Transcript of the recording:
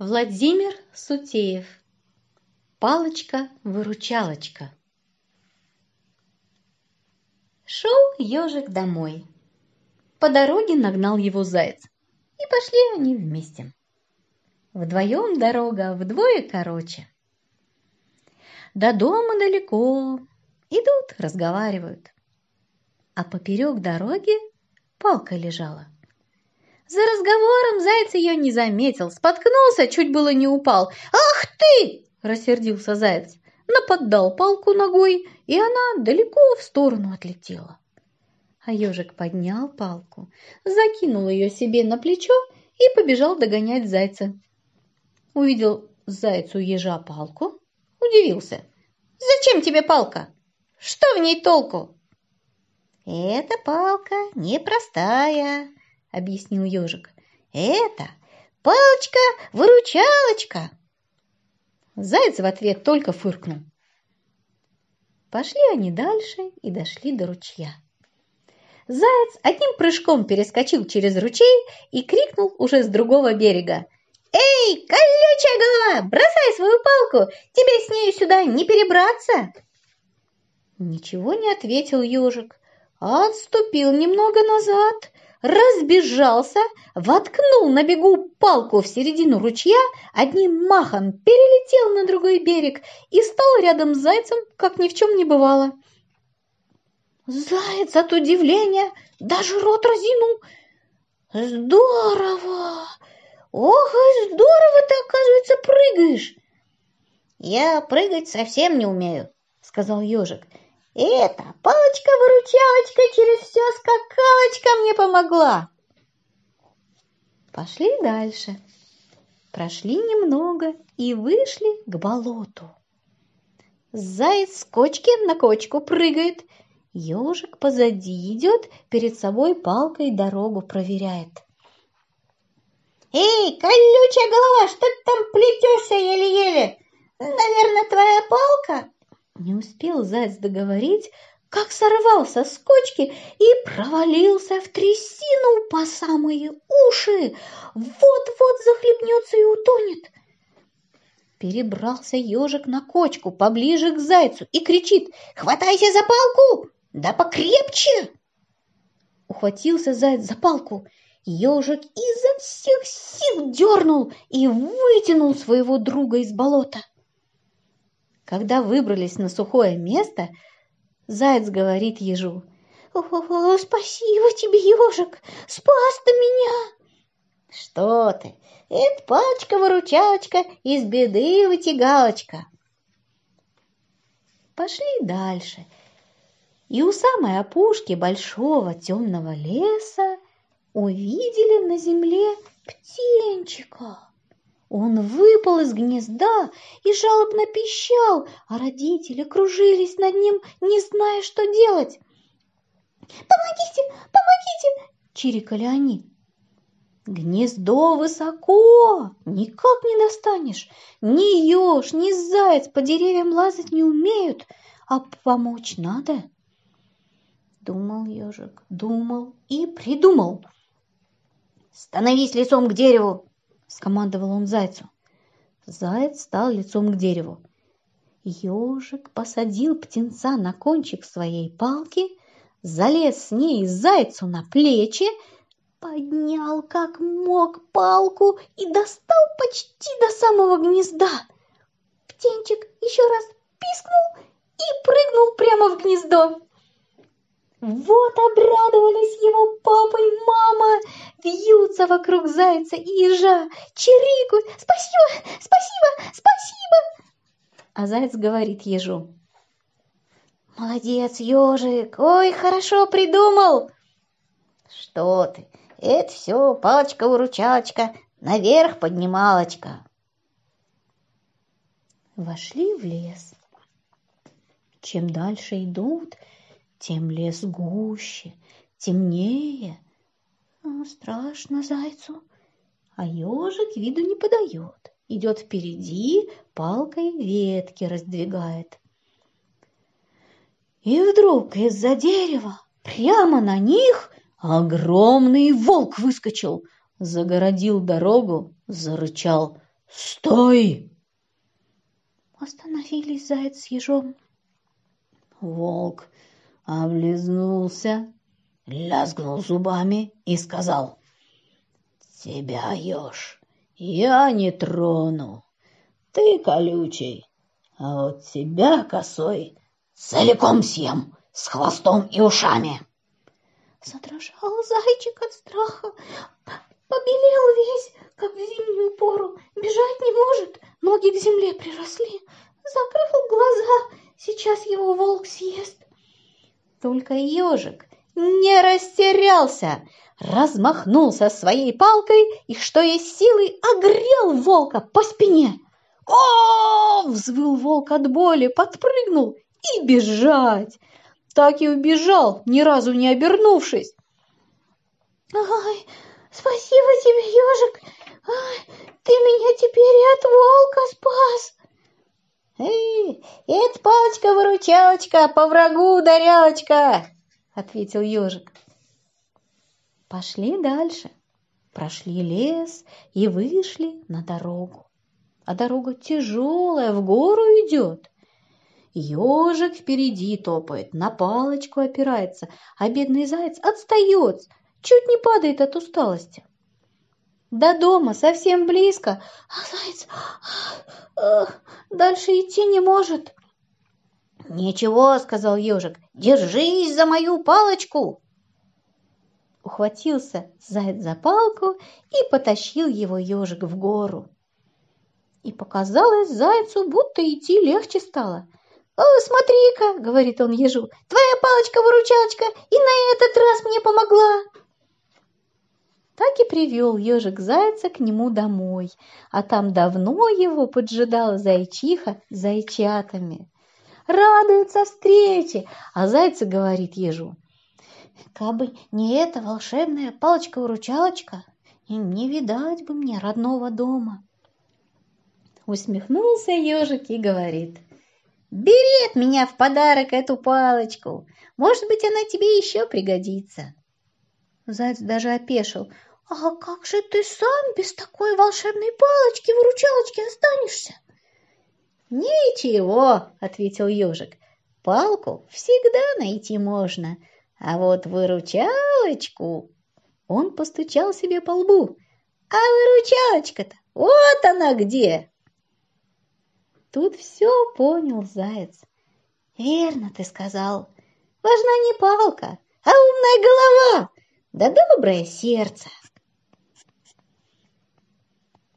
Владимир Сутеев. Палочка-выручалочка. Шел ежик домой. По дороге нагнал его заяц, и пошли они вместе. Вдвоем дорога вдвое короче. До дома далеко, идут, разговаривают. А поперек дороги палка лежала. За разговором заяц ее не заметил, споткнулся, чуть было не упал. «Ах ты!» – рассердился заяц, наподдал палку ногой, и она далеко в сторону отлетела. А ежик поднял палку, закинул ее себе на плечо и побежал догонять зайца. Увидел зайцу ежа палку, удивился. «Зачем тебе палка? Что в ней толку?» «Эта палка непростая», объяснил ежик. «Это палочка-выручалочка!» Заяц в ответ только фыркнул. Пошли они дальше и дошли до ручья. Заяц одним прыжком перескочил через ручей и крикнул уже с другого берега. «Эй, колючая голова, бросай свою палку, тебе с нею сюда не перебраться!» Ничего не ответил ежик, а отступил немного назад разбежался, воткнул на бегу палку в середину ручья, одним махом перелетел на другой берег и стал рядом с зайцем, как ни в чем не бывало. Заяц от удивления даже рот разинул. «Здорово! Ох, здорово ты, оказывается, прыгаешь!» «Я прыгать совсем не умею», — сказал ежик. Это палочка-выручалочка через все скакалочка мне помогла. Пошли дальше. Прошли немного и вышли к болоту. Заяц с кочки на кочку прыгает. Ежик позади идет, перед собой палкой дорогу проверяет. «Эй, колючая голова, что ты там плетешься еле-еле? Наверное, твоя палка?» Не успел заяц договорить, как сорвался с кочки и провалился в трясину по самые уши. Вот-вот захлебнется и утонет. Перебрался ежик на кочку поближе к зайцу и кричит «Хватайся за палку! Да покрепче!» Ухватился заяц за палку. Ежик изо всех сил дернул и вытянул своего друга из болота. Когда выбрались на сухое место, заяц говорит ежу. «О, спасибо тебе, ежик, спас ты меня!» «Что ты, это палочка-выручалочка, из беды вытягалочка!» Пошли дальше, и у самой опушки большого темного леса увидели на земле птенчика. Он выпал из гнезда и жалобно пищал, а родители кружились над ним, не зная, что делать. «Помогите! Помогите!» – чирикали они. Гнездо высоко, никак не достанешь. Ни еж, ни заяц по деревьям лазать не умеют, а помочь надо. Думал ежик, думал и придумал. «Становись лицом к дереву!» Скомандовал он зайцу. Заяц стал лицом к дереву. Ежик посадил птенца на кончик своей палки, залез с ней зайцу на плечи, поднял как мог палку и достал почти до самого гнезда. Птенчик еще раз пискнул и прыгнул прямо в гнездо. Вот обрадовались его папа и мама, вьются вокруг зайца и ежа, чирикают «Спасибо! Спасибо! Спасибо!» А заяц говорит ежу «Молодец, ежик! Ой, хорошо придумал!» «Что ты? Это все палочка-выручалочка, наверх поднималочка!» Вошли в лес. Чем дальше идут, тем лес гуще, темнее. А, страшно зайцу, а ежик виду не подает. Идет впереди, палкой ветки раздвигает. И вдруг из-за дерева прямо на них огромный волк выскочил, загородил дорогу, зарычал. «Стой!» Остановились заяц с ежом. Волк облизнулся, лязгнул зубами и сказал, «Тебя, еж, я не трону, ты колючий, а вот тебя, косой, целиком съем с хвостом и ушами». Задрожал зайчик от страха, побелел весь, как в зимнюю пору, бежать не может, ноги к земле приросли, Только ежик не растерялся, размахнулся своей палкой и, что есть силы, огрел волка по спине. О! взвыл волк от боли, подпрыгнул и бежать так и убежал, ни разу не обернувшись. «Ай, спасибо тебе, ежик! Ай, ты меня теперь и от волка спас!» «Эй, это палочка-выручалочка, по врагу ударялочка!» — ответил ежик. Пошли дальше, прошли лес и вышли на дорогу. А дорога тяжелая, в гору идет. Ежик впереди топает, на палочку опирается, а бедный заяц отстает, чуть не падает от усталости. До дома совсем близко, а заяц э, дальше идти не может. «Ничего», — сказал ежик, — «держись за мою палочку». Ухватился заяц за палку и потащил его ежик в гору. И показалось зайцу, будто идти легче стало — «О, смотри-ка!» — говорит он ежу. «Твоя палочка-выручалочка и на этот раз мне помогла!» Так и привел ежик зайца к нему домой, а там давно его поджидала зайчиха с зайчатами. Радуются встрече, а зайца говорит ежу. «Кабы не эта волшебная палочка-выручалочка, не видать бы мне родного дома!» Усмехнулся ежик и говорит – Бери от меня в подарок эту палочку. Может быть, она тебе еще пригодится. Заяц даже опешил. А как же ты сам без такой волшебной палочки-выручалочки останешься? Ничего, ответил ежик. Палку всегда найти можно, а вот выручалочку... Он постучал себе по лбу. А выручалочка-то вот она где! Тут все понял заяц. Верно ты сказал. Важна не палка, а умная голова, да доброе сердце.